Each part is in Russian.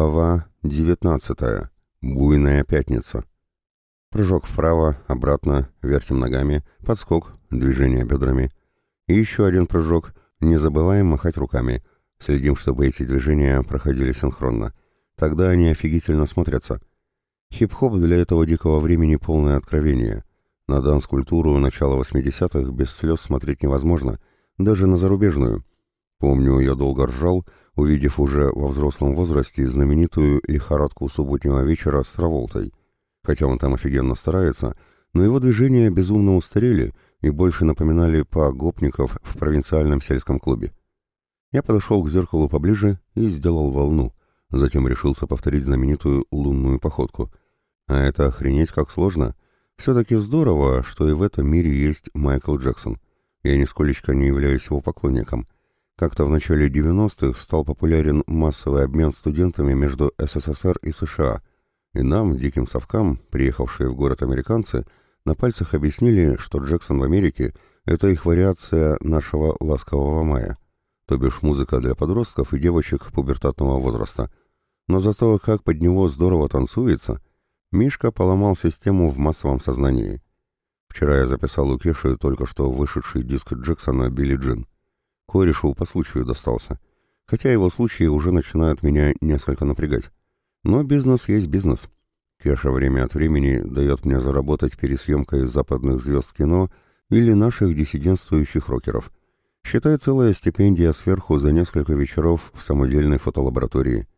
Глава 19. Буйная пятница. Прыжок вправо, обратно, вертим ногами, подскок, движение бедрами. И еще один прыжок, не забываем махать руками. Следим, чтобы эти движения проходили синхронно. Тогда они офигительно смотрятся. Хип-хоп для этого дикого времени полное откровение. На данс-культуру начала 80-х без слез смотреть невозможно, даже на зарубежную. Помню, я долго ржал, увидев уже во взрослом возрасте знаменитую лихорадку субботнего вечера с Траволтой. Хотя он там офигенно старается, но его движения безумно устарели и больше напоминали по гопников в провинциальном сельском клубе. Я подошел к зеркалу поближе и сделал волну, затем решился повторить знаменитую лунную походку. А это охренеть как сложно. Все-таки здорово, что и в этом мире есть Майкл Джексон. Я нисколечко не являюсь его поклонником — как-то в начале 90-х стал популярен массовый обмен студентами между СССР и США, и нам, диким совкам, приехавшие в город американцы, на пальцах объяснили, что Джексон в Америке — это их вариация нашего «Ласкового мая», то бишь музыка для подростков и девочек пубертатного возраста. Но зато как под него здорово танцуется, Мишка поломал систему в массовом сознании. Вчера я записал у Кеши только что вышедший диск Джексона «Билли Джин». Корешу по случаю достался. Хотя его случаи уже начинают меня несколько напрягать. Но бизнес есть бизнес. Кеша время от времени дает мне заработать пересъемкой западных звезд кино или наших диссидентствующих рокеров. Считай целая стипендия сверху за несколько вечеров в самодельной фотолаборатории.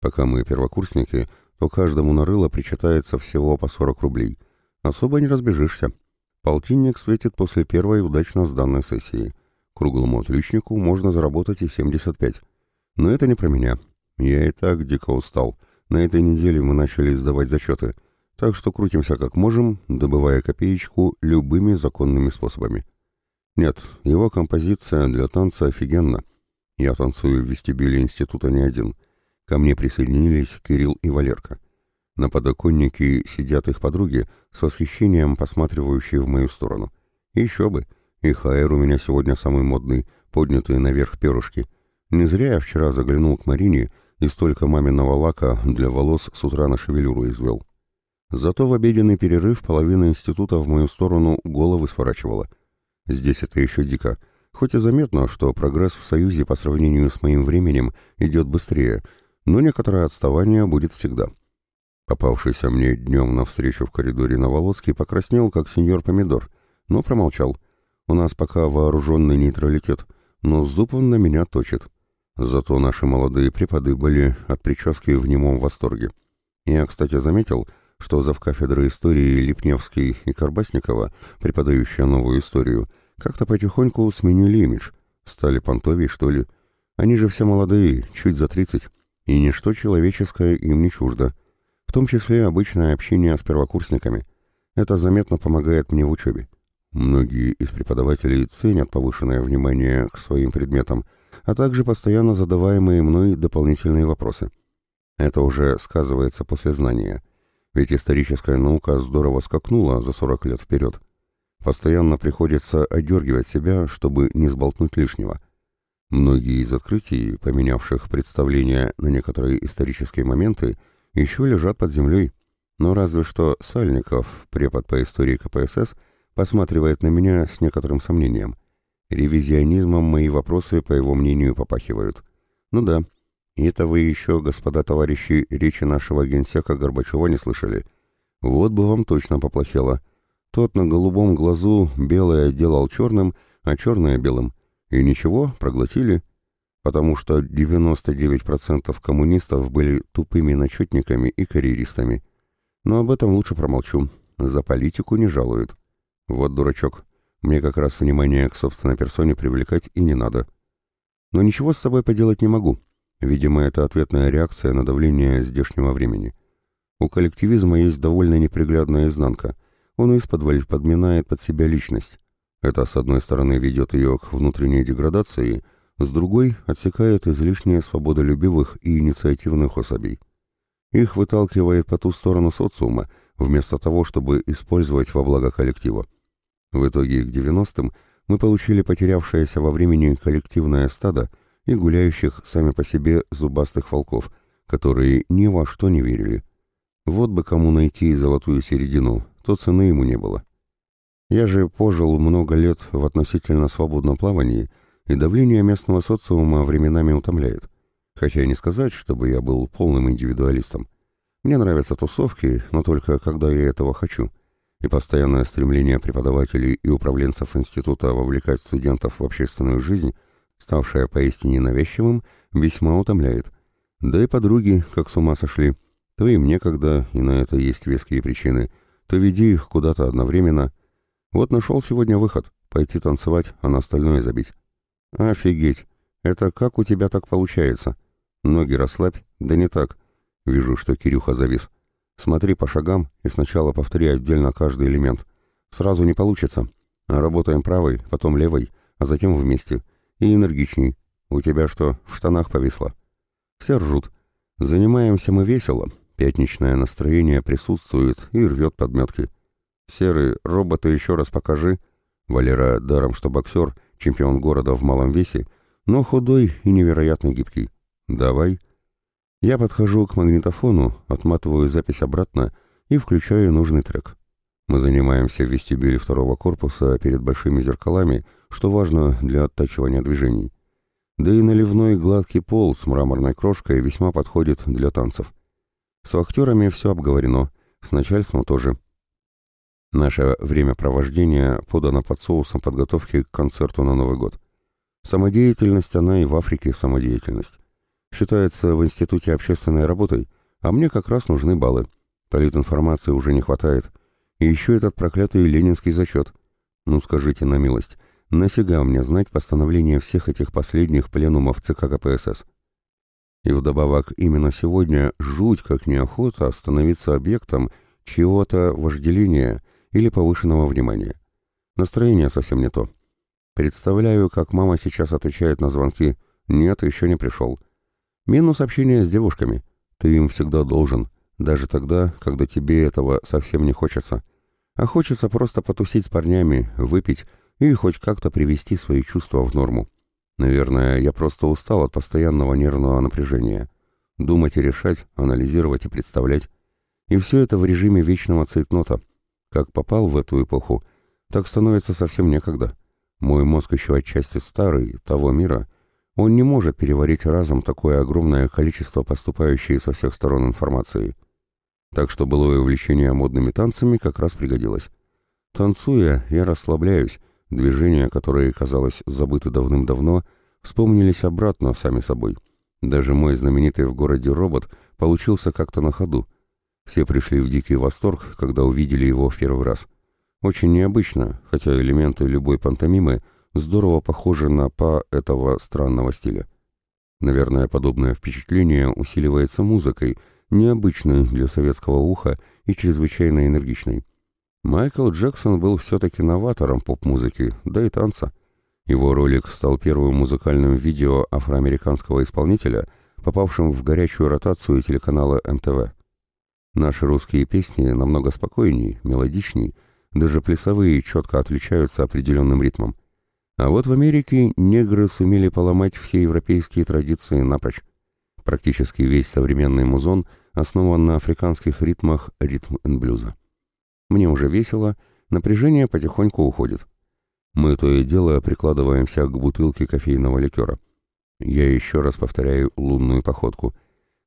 Пока мы первокурсники, то каждому на рыло причитается всего по 40 рублей. Особо не разбежишься. Полтинник светит после первой удачно сданной сессии. Круглому отличнику можно заработать и 75. Но это не про меня. Я и так дико устал. На этой неделе мы начали сдавать зачеты. Так что крутимся как можем, добывая копеечку любыми законными способами. Нет, его композиция для танца офигенна. Я танцую в вестибюле института не один. Ко мне присоединились Кирилл и Валерка. На подоконнике сидят их подруги, с восхищением посматривающие в мою сторону. Еще бы! И хайер у меня сегодня самый модный, поднятые наверх перышки. Не зря я вчера заглянул к Марине и столько маминого лака для волос с утра на шевелюру извел. Зато в обеденный перерыв половина института в мою сторону головы сворачивала. Здесь это еще дико. Хоть и заметно, что прогресс в Союзе по сравнению с моим временем идет быстрее, но некоторое отставание будет всегда. Попавшийся мне днем навстречу в коридоре Новолоцкий покраснел, как сеньор Помидор, но промолчал — у нас пока вооруженный нейтралитет, но зуб он на меня точит. Зато наши молодые преподы были от прически в немом восторге. Я, кстати, заметил, что завкафедры истории Липневский и Карбасникова, преподающие новую историю, как-то потихоньку сменили имидж. Стали понтовей, что ли. Они же все молодые, чуть за тридцать, и ничто человеческое им не чуждо. В том числе обычное общение с первокурсниками. Это заметно помогает мне в учебе. Многие из преподавателей ценят повышенное внимание к своим предметам, а также постоянно задаваемые мной дополнительные вопросы. Это уже сказывается после знания. Ведь историческая наука здорово скакнула за 40 лет вперед. Постоянно приходится одергивать себя, чтобы не сболтнуть лишнего. Многие из открытий, поменявших представления на некоторые исторические моменты, еще лежат под землей. Но разве что Сальников, препод по истории КПСС, посматривает на меня с некоторым сомнением. Ревизионизмом мои вопросы, по его мнению, попахивают. Ну да, это вы еще, господа товарищи, речи нашего генсека Горбачева не слышали. Вот бы вам точно поплохело. Тот на голубом глазу белое делал черным, а черное белым. И ничего, проглотили. Потому что 99% коммунистов были тупыми начетниками и карьеристами. Но об этом лучше промолчу. За политику не жалуют. Вот дурачок. Мне как раз внимание к собственной персоне привлекать и не надо. Но ничего с собой поделать не могу. Видимо, это ответная реакция на давление здешнего времени. У коллективизма есть довольно неприглядная изнанка. Он из-под подминает под себя личность. Это, с одной стороны, ведет ее к внутренней деградации, с другой — отсекает излишнее свободолюбивых и инициативных особей. Их выталкивает по ту сторону социума, вместо того, чтобы использовать во благо коллектива. В итоге к 90-м мы получили потерявшееся во времени коллективное стадо и гуляющих сами по себе зубастых волков, которые ни во что не верили. Вот бы кому найти золотую середину, то цены ему не было. Я же пожил много лет в относительно свободном плавании, и давление местного социума временами утомляет. Хотя и не сказать, чтобы я был полным индивидуалистом. Мне нравятся тусовки, но только когда я этого хочу. И постоянное стремление преподавателей и управленцев института вовлекать студентов в общественную жизнь, ставшее поистине навязчивым, весьма утомляет. Да и подруги, как с ума сошли. То им некогда, и на это есть веские причины, то веди их куда-то одновременно. Вот нашел сегодня выход — пойти танцевать, а на остальное забить. Офигеть! Это как у тебя так получается? Ноги расслабь, да не так. Вижу, что Кирюха завис. Смотри по шагам и сначала повтори отдельно каждый элемент. Сразу не получится. Работаем правой, потом левой, а затем вместе. И энергичней. У тебя что, в штанах повисло? Все ржут. Занимаемся мы весело. Пятничное настроение присутствует и рвет подметки. Серый, робота еще раз покажи. Валера, даром что боксер, чемпион города в малом весе, но худой и невероятно гибкий. Давай. Я подхожу к магнитофону, отматываю запись обратно и включаю нужный трек. Мы занимаемся в вестибюле второго корпуса перед большими зеркалами, что важно для оттачивания движений. Да и наливной гладкий пол с мраморной крошкой весьма подходит для танцев. С актерами все обговорено, с начальством тоже. Наше времяпровождение подано под соусом подготовки к концерту на Новый год. Самодеятельность она и в Африке самодеятельность. Считается в институте общественной работой, а мне как раз нужны баллы. Политинформации уже не хватает. И еще этот проклятый ленинский зачет. Ну скажите на милость, нафига мне знать постановление всех этих последних пленумов ЦК КПСС? И вдобавок именно сегодня жуть как неохота становиться объектом чего-то вожделения или повышенного внимания. Настроение совсем не то. Представляю, как мама сейчас отвечает на звонки «Нет, еще не пришел». Минус общения с девушками. Ты им всегда должен, даже тогда, когда тебе этого совсем не хочется. А хочется просто потусить с парнями, выпить и хоть как-то привести свои чувства в норму. Наверное, я просто устал от постоянного нервного напряжения. Думать и решать, анализировать и представлять. И все это в режиме вечного цейтнота. Как попал в эту эпоху, так становится совсем некогда. Мой мозг еще отчасти старый, того мира — он не может переварить разом такое огромное количество поступающей со всех сторон информации. Так что былое увлечение модными танцами как раз пригодилось. Танцуя, я расслабляюсь, движения, которые, казалось, забыты давным-давно, вспомнились обратно сами собой. Даже мой знаменитый в городе робот получился как-то на ходу. Все пришли в дикий восторг, когда увидели его в первый раз. Очень необычно, хотя элементы любой пантомимы здорово похожи на па этого странного стиля. Наверное, подобное впечатление усиливается музыкой, необычной для советского уха и чрезвычайно энергичной. Майкл Джексон был все-таки новатором поп-музыки, да и танца. Его ролик стал первым музыкальным видео афроамериканского исполнителя, попавшим в горячую ротацию телеканала МТВ. Наши русские песни намного спокойнее, мелодичней, даже плясовые четко отличаются определенным ритмом. А вот в Америке негры сумели поломать все европейские традиции напрочь. Практически весь современный музон основан на африканских ритмах ритм н блюза. Мне уже весело, напряжение потихоньку уходит. Мы то и дело прикладываемся к бутылке кофейного ликера. Я еще раз повторяю лунную походку.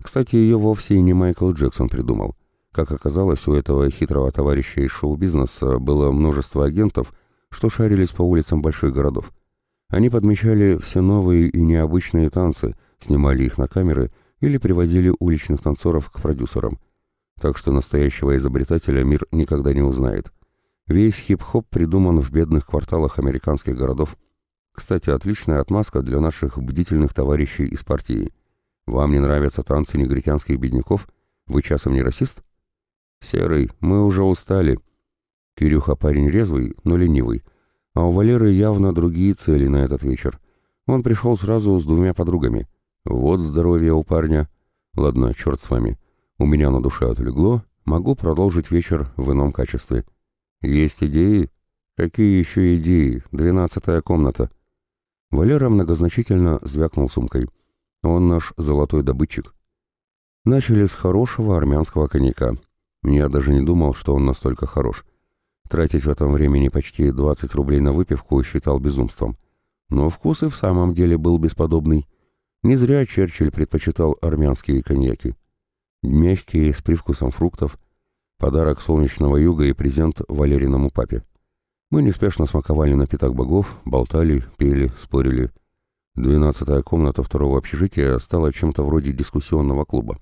Кстати, ее вовсе и не Майкл Джексон придумал. Как оказалось, у этого хитрого товарища из шоу-бизнеса было множество агентов — что шарились по улицам больших городов. Они подмечали все новые и необычные танцы, снимали их на камеры или приводили уличных танцоров к продюсерам. Так что настоящего изобретателя мир никогда не узнает. Весь хип-хоп придуман в бедных кварталах американских городов. Кстати, отличная отмазка для наших бдительных товарищей из партии. Вам не нравятся танцы негритянских бедняков? Вы часом не расист? Серый, мы уже устали, Кирюха парень резвый, но ленивый. А у Валеры явно другие цели на этот вечер. Он пришел сразу с двумя подругами. Вот здоровье у парня. Ладно, черт с вами. У меня на душе отлегло, могу продолжить вечер в ином качестве. Есть идеи? Какие еще идеи? Двенадцатая комната. Валера многозначительно звякнул сумкой. Он наш золотой добытчик. Начали с хорошего армянского коньяка. Я даже не думал, что он настолько хорош. Тратить в этом времени почти 20 рублей на выпивку считал безумством. Но вкус и в самом деле был бесподобный. Не зря Черчилль предпочитал армянские коньяки. Мягкие, с привкусом фруктов. Подарок солнечного юга и презент Валериному папе. Мы неспешно смаковали напиток богов, болтали, пели, спорили. Двенадцатая комната второго общежития стала чем-то вроде дискуссионного клуба.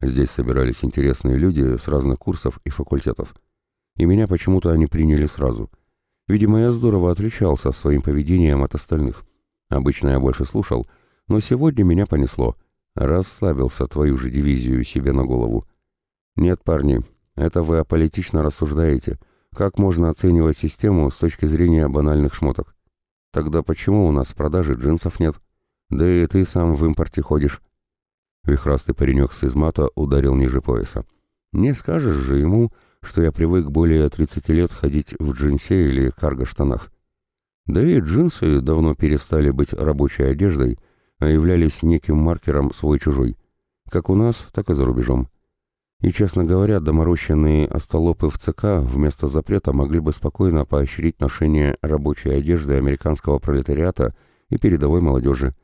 Здесь собирались интересные люди с разных курсов и факультетов. И меня почему-то они приняли сразу. Видимо, я здорово отличался своим поведением от остальных. Обычно я больше слушал, но сегодня меня понесло. Расслабился твою же дивизию себе на голову. Нет, парни, это вы аполитично рассуждаете. Как можно оценивать систему с точки зрения банальных шмоток? Тогда почему у нас в продаже джинсов нет? Да и ты сам в импорте ходишь. Вихрастый паренек с физмата ударил ниже пояса. Не скажешь же ему, что я привык более 30 лет ходить в джинсе или карго-штанах. Да и джинсы давно перестали быть рабочей одеждой, а являлись неким маркером свой-чужой. Как у нас, так и за рубежом. И, честно говоря, доморощенные остолопы в ЦК вместо запрета могли бы спокойно поощрить ношение рабочей одежды американского пролетариата и передовой молодежи.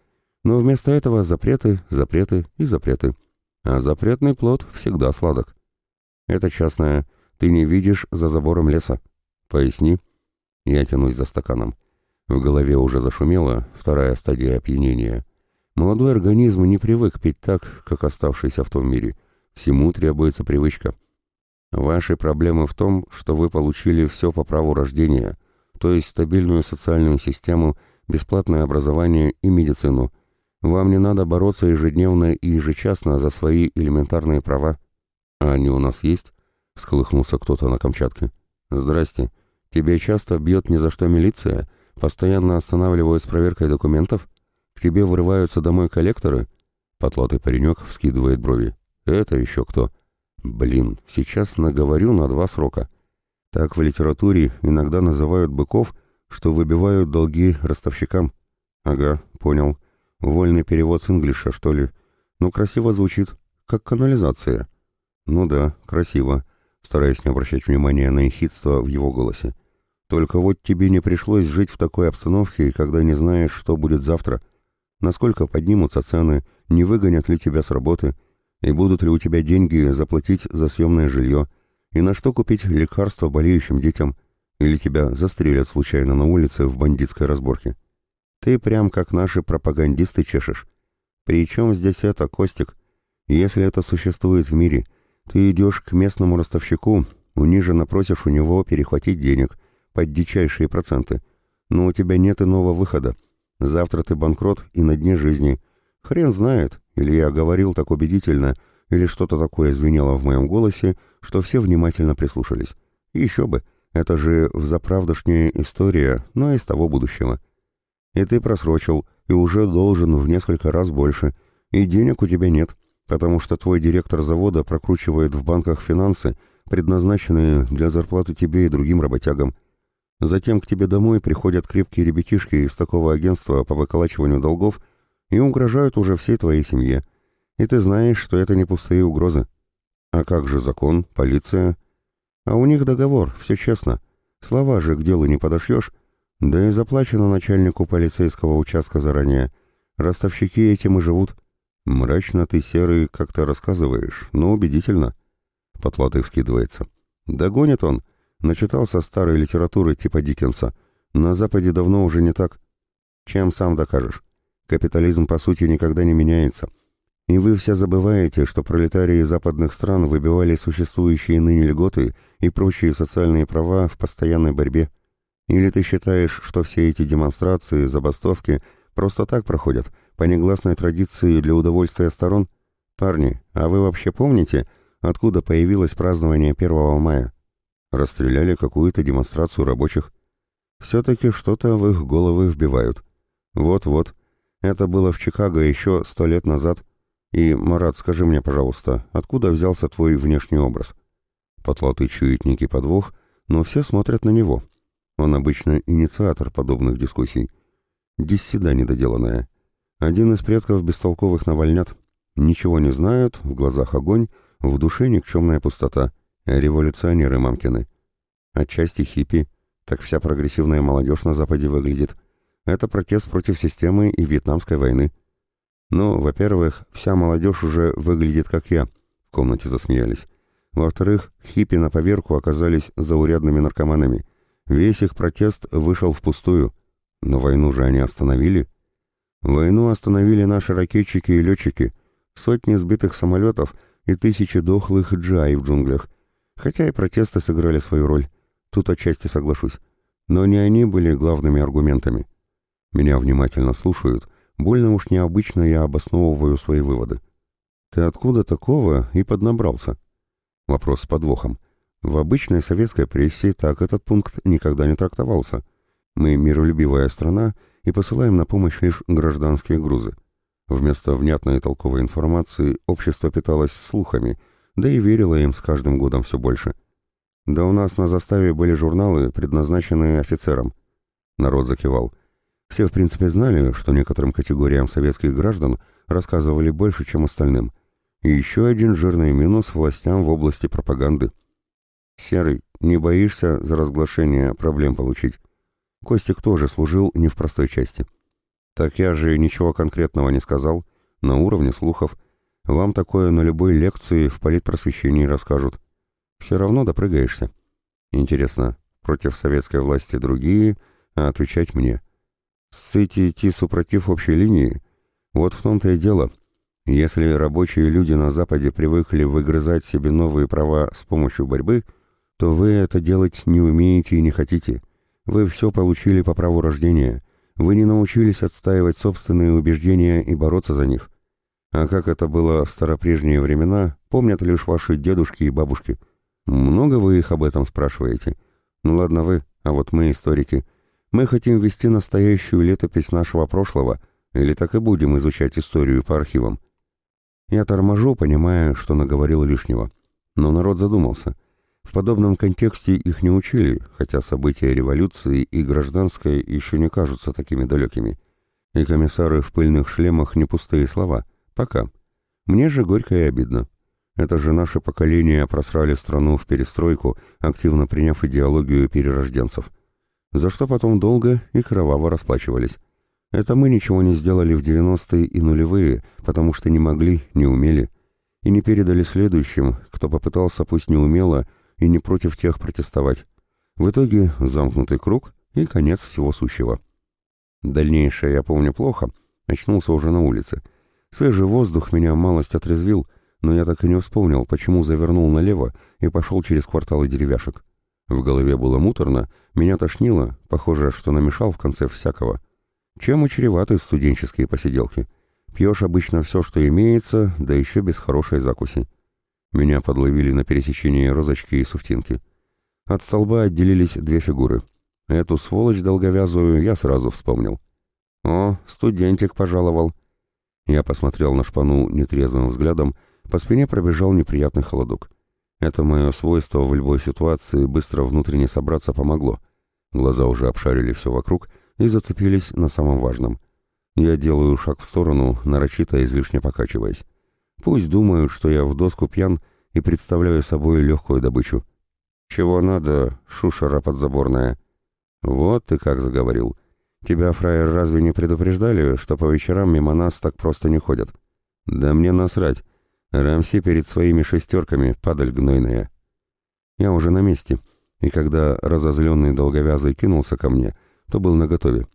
Но вместо этого запреты, запреты и запреты. А запретный плод всегда сладок. Это частное. Ты не видишь за забором леса. Поясни. Я тянусь за стаканом. В голове уже зашумело, вторая стадия опьянения. Молодой организм не привык пить так, как оставшийся в том мире — Всему требуется привычка. Ваши проблемы в том, что вы получили все по праву рождения, то есть стабильную социальную систему, бесплатное образование и медицину. Вам не надо бороться ежедневно и ежечасно за свои элементарные права. А они у нас есть? Всколыхнулся кто-то на Камчатке. Здрасте. Тебе часто бьет ни за что милиция? Постоянно останавливают с проверкой документов? К тебе врываются домой коллекторы? Потлатый паренек вскидывает брови. Это еще кто? Блин, сейчас наговорю на два срока. Так в литературе иногда называют быков, что выбивают долги ростовщикам. Ага, понял. Вольный перевод с инглиша, что ли? Ну, красиво звучит, как канализация. Ну да, красиво, стараясь не обращать внимания на ехидство в его голосе. Только вот тебе не пришлось жить в такой обстановке, когда не знаешь, что будет завтра. Насколько поднимутся цены, не выгонят ли тебя с работы — и будут ли у тебя деньги заплатить за съемное жилье, и на что купить лекарства болеющим детям, или тебя застрелят случайно на улице в бандитской разборке. Ты прям как наши пропагандисты чешешь. Причем здесь это, Костик? Если это существует в мире, ты идешь к местному ростовщику, униженно просишь у него перехватить денег под дичайшие проценты, но у тебя нет иного выхода. Завтра ты банкрот и на дне жизни. Хрен знает, или я говорил так убедительно, или что-то такое звенело в моем голосе, что все внимательно прислушались. еще бы, это же взаправдошняя история, но из того будущего. И ты просрочил, и уже должен в несколько раз больше, и денег у тебя нет, потому что твой директор завода прокручивает в банках финансы, предназначенные для зарплаты тебе и другим работягам. Затем к тебе домой приходят крепкие ребятишки из такого агентства по выколачиванию долгов и угрожают уже всей твоей семье. И ты знаешь, что это не пустые угрозы. А как же закон, полиция? А у них договор, все честно. Слова же к делу не подошьешь. Да и заплачено начальнику полицейского участка заранее. Ростовщики этим и живут. Мрачно ты, Серый, как-то рассказываешь, но убедительно. Потлатый вскидывается. Догонит он. Начитался старой литературы типа Диккенса. На Западе давно уже не так. Чем сам докажешь? Капитализм, по сути, никогда не меняется. И вы все забываете, что пролетарии западных стран выбивали существующие ныне льготы и прочие социальные права в постоянной борьбе. Или ты считаешь, что все эти демонстрации, забастовки просто так проходят, по негласной традиции для удовольствия сторон? Парни, а вы вообще помните, откуда появилось празднование 1 мая? Расстреляли какую-то демонстрацию рабочих. Все-таки что-то в их головы вбивают. Вот-вот, это было в Чикаго еще сто лет назад. И, Марат, скажи мне, пожалуйста, откуда взялся твой внешний образ? Потлатый чует некий подвох, но все смотрят на него. Он обычно инициатор подобных дискуссий. Диссида недоделанная. Один из предков бестолковых навальнят. Ничего не знают, в глазах огонь, в душе никчемная пустота. Революционеры мамкины. Отчасти хиппи, так вся прогрессивная молодежь на Западе выглядит. Это протест против системы и Вьетнамской войны. Ну, во-первых, вся молодежь уже выглядит как я. В комнате засмеялись. Во-вторых, хиппи на поверку оказались заурядными наркоманами. Весь их протест вышел впустую. Но войну же они остановили. Войну остановили наши ракетчики и летчики. Сотни сбитых самолетов и тысячи дохлых джай в джунглях. Хотя и протесты сыграли свою роль. Тут отчасти соглашусь. Но не они были главными аргументами. Меня внимательно слушают. Больно уж необычно я обосновываю свои выводы. Ты откуда такого и поднабрался? Вопрос с подвохом. В обычной советской прессе так этот пункт никогда не трактовался. Мы миролюбивая страна и посылаем на помощь лишь гражданские грузы. Вместо внятной и толковой информации общество питалось слухами, да и верило им с каждым годом все больше. Да у нас на заставе были журналы, предназначенные офицерам. Народ закивал. Все, в принципе, знали, что некоторым категориям советских граждан рассказывали больше, чем остальным. И еще один жирный минус властям в области пропаганды. «Серый, не боишься за разглашение проблем получить?» Костик тоже служил не в простой части. «Так я же ничего конкретного не сказал. На уровне слухов. Вам такое на любой лекции в политпросвещении расскажут. Все равно допрыгаешься. Интересно, против советской власти другие, а отвечать мне. Сыти идти супротив общей линии? Вот в том-то и дело. Если рабочие люди на Западе привыкли выгрызать себе новые права с помощью борьбы, то вы это делать не умеете и не хотите. Вы все получили по праву рождения. Вы не научились отстаивать собственные убеждения и бороться за них. А как это было в старопрежние времена, помнят лишь ваши дедушки и бабушки – много вы их об этом спрашиваете? Ну ладно вы, а вот мы историки. Мы хотим вести настоящую летопись нашего прошлого, или так и будем изучать историю по архивам. Я торможу, понимая, что наговорил лишнего. Но народ задумался. В подобном контексте их не учили, хотя события революции и гражданской еще не кажутся такими далекими. И комиссары в пыльных шлемах не пустые слова. Пока. Мне же горько и обидно. Это же наше поколение просрали страну в перестройку, активно приняв идеологию перерожденцев. За что потом долго и кроваво расплачивались. Это мы ничего не сделали в 90-е и нулевые, потому что не могли, не умели. И не передали следующим, кто попытался, пусть не умело, и не против тех протестовать. В итоге замкнутый круг и конец всего сущего. Дальнейшее я помню плохо, очнулся уже на улице. Свежий воздух меня малость отрезвил — но я так и не вспомнил, почему завернул налево и пошел через кварталы деревяшек. В голове было муторно, меня тошнило, похоже, что намешал в конце всякого. Чем и студенческие посиделки. Пьешь обычно все, что имеется, да еще без хорошей закуси. Меня подловили на пересечении розочки и суфтинки. От столба отделились две фигуры. Эту сволочь долговязую я сразу вспомнил. «О, студентик пожаловал». Я посмотрел на шпану нетрезвым взглядом по спине пробежал неприятный холодок. Это мое свойство в любой ситуации быстро внутренне собраться помогло. Глаза уже обшарили все вокруг и зацепились на самом важном. Я делаю шаг в сторону, нарочито излишне покачиваясь. Пусть думают, что я в доску пьян и представляю собой легкую добычу. «Чего надо, шушера подзаборная?» «Вот ты как заговорил. Тебя, фраер, разве не предупреждали, что по вечерам мимо нас так просто не ходят?» «Да мне насрать. Рамси перед своими шестерками, падаль гнойная. Я уже на месте, и когда разозленный долговязый кинулся ко мне, то был наготове.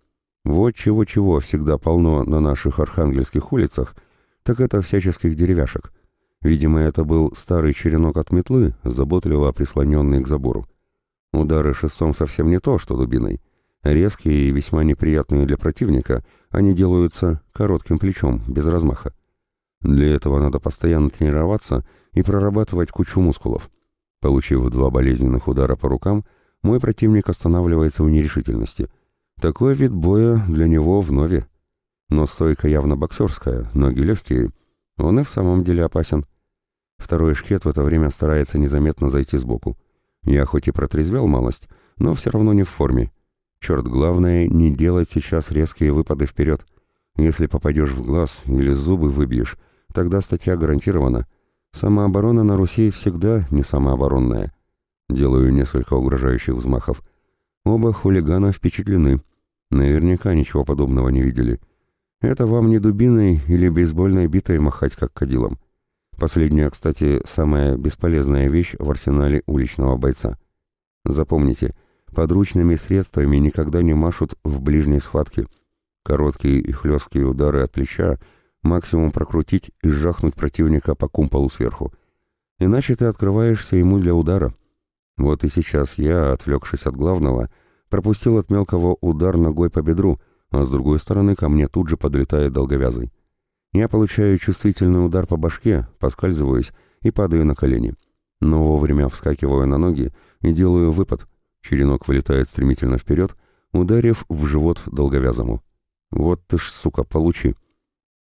Вот чего-чего всегда полно на наших архангельских улицах, так это всяческих деревяшек. Видимо, это был старый черенок от метлы, заботливо прислоненный к забору. Удары шестом совсем не то, что дубиной. Резкие и весьма неприятные для противника, они делаются коротким плечом, без размаха. Для этого надо постоянно тренироваться и прорабатывать кучу мускулов. Получив два болезненных удара по рукам, мой противник останавливается в нерешительности. Такой вид боя для него вновь. Но стойка явно боксерская, ноги легкие. Он и в самом деле опасен. Второй шкет в это время старается незаметно зайти сбоку. Я хоть и протрезвел малость, но все равно не в форме. Черт, главное, не делать сейчас резкие выпады вперед. Если попадешь в глаз или зубы выбьешь, тогда статья гарантирована. Самооборона на Руси всегда не самооборонная. Делаю несколько угрожающих взмахов. Оба хулигана впечатлены. Наверняка ничего подобного не видели. Это вам не дубиной или бейсбольной битой махать как кадилом. Последняя, кстати, самая бесполезная вещь в арсенале уличного бойца. Запомните, подручными средствами никогда не машут в ближней схватке. Короткие и хлесткие удары от плеча максимум прокрутить и сжахнуть противника по кумполу сверху. Иначе ты открываешься ему для удара. Вот и сейчас я, отвлекшись от главного, пропустил от мелкого удар ногой по бедру, а с другой стороны ко мне тут же подлетает долговязый. Я получаю чувствительный удар по башке, поскальзываюсь и падаю на колени. Но вовремя вскакиваю на ноги и делаю выпад. Черенок вылетает стремительно вперед, ударив в живот долговязому. «Вот ты ж, сука, получи!»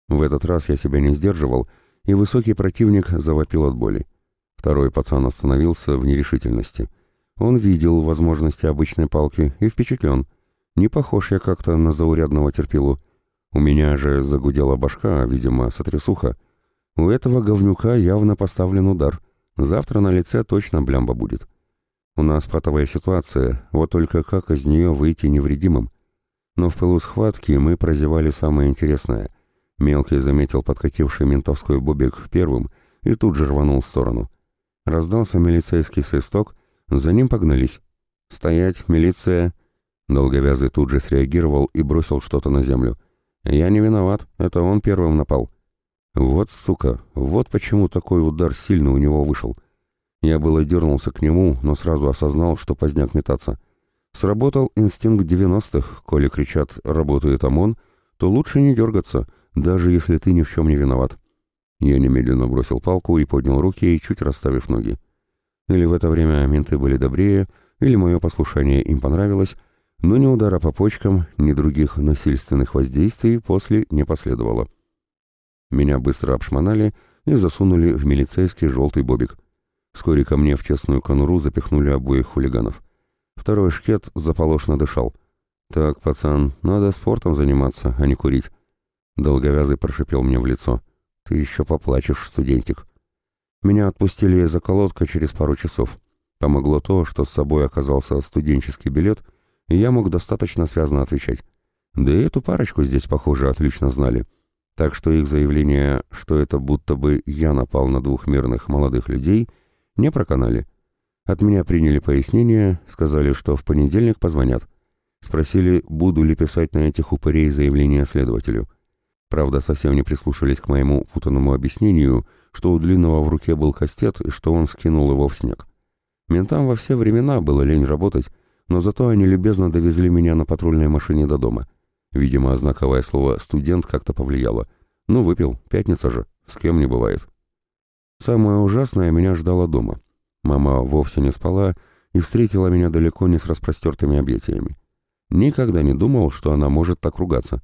В этот раз я себя не сдерживал, и высокий противник завопил от боли. Второй пацан остановился в нерешительности. Он видел возможности обычной палки и впечатлен. Не похож я как-то на заурядного терпилу. У меня же загудела башка, видимо, сотрясуха. У этого говнюка явно поставлен удар. Завтра на лице точно блямба будет. У нас патовая ситуация, вот только как из нее выйти невредимым? Но в пылу схватки мы прозевали самое интересное. Мелкий заметил подкативший ментовской бобик первым и тут же рванул в сторону. Раздался милицейский свисток, за ним погнались. «Стоять, милиция!» Долговязый тут же среагировал и бросил что-то на землю. «Я не виноват, это он первым напал». «Вот сука, вот почему такой удар сильно у него вышел». Я было дернулся к нему, но сразу осознал, что поздняк метаться. Сработал инстинкт девяностых, коли кричат «работает ОМОН», то лучше не дергаться, даже если ты ни в чем не виноват. Я немедленно бросил палку и поднял руки, чуть расставив ноги. Или в это время менты были добрее, или мое послушание им понравилось, но ни удара по почкам, ни других насильственных воздействий после не последовало. Меня быстро обшмонали и засунули в милицейский желтый бобик. Вскоре ко мне в тесную конуру запихнули обоих хулиганов. Второй шкет заполошно дышал. «Так, пацан, надо спортом заниматься, а не курить». Долговязый прошипел мне в лицо. Ты еще поплачешь, студентик. Меня отпустили из околотка через пару часов. Помогло то, что с собой оказался студенческий билет, и я мог достаточно связно отвечать. Да и эту парочку здесь, похоже, отлично знали. Так что их заявление, что это будто бы я напал на двух мирных молодых людей, не проканали. От меня приняли пояснение, сказали, что в понедельник позвонят. Спросили, буду ли писать на этих упырей заявление следователю. Правда, совсем не прислушались к моему путанному объяснению, что у Длинного в руке был кастет и что он скинул его в снег. Ментам во все времена было лень работать, но зато они любезно довезли меня на патрульной машине до дома. Видимо, знаковое слово «студент» как-то повлияло. Ну, выпил, пятница же, с кем не бывает. Самое ужасное меня ждало дома. Мама вовсе не спала и встретила меня далеко не с распростертыми объятиями. Никогда не думал, что она может так ругаться.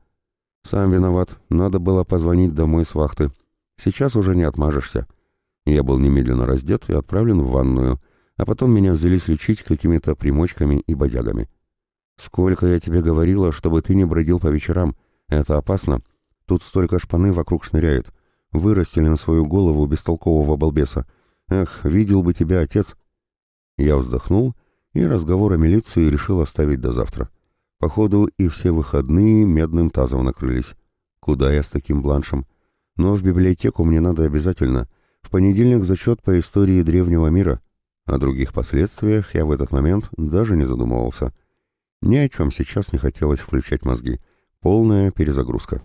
«Сам виноват. Надо было позвонить домой с вахты. Сейчас уже не отмажешься». Я был немедленно раздет и отправлен в ванную, а потом меня взялись лечить какими-то примочками и бодягами. «Сколько я тебе говорила, чтобы ты не бродил по вечерам. Это опасно. Тут столько шпаны вокруг шныряет. Вырастили на свою голову бестолкового балбеса. Эх, видел бы тебя отец». Я вздохнул и разговор о милиции решил оставить до завтра. Походу, и все выходные медным тазом накрылись. Куда я с таким бланшем? Но в библиотеку мне надо обязательно. В понедельник зачет по истории древнего мира. О других последствиях я в этот момент даже не задумывался. Ни о чем сейчас не хотелось включать мозги. Полная перезагрузка.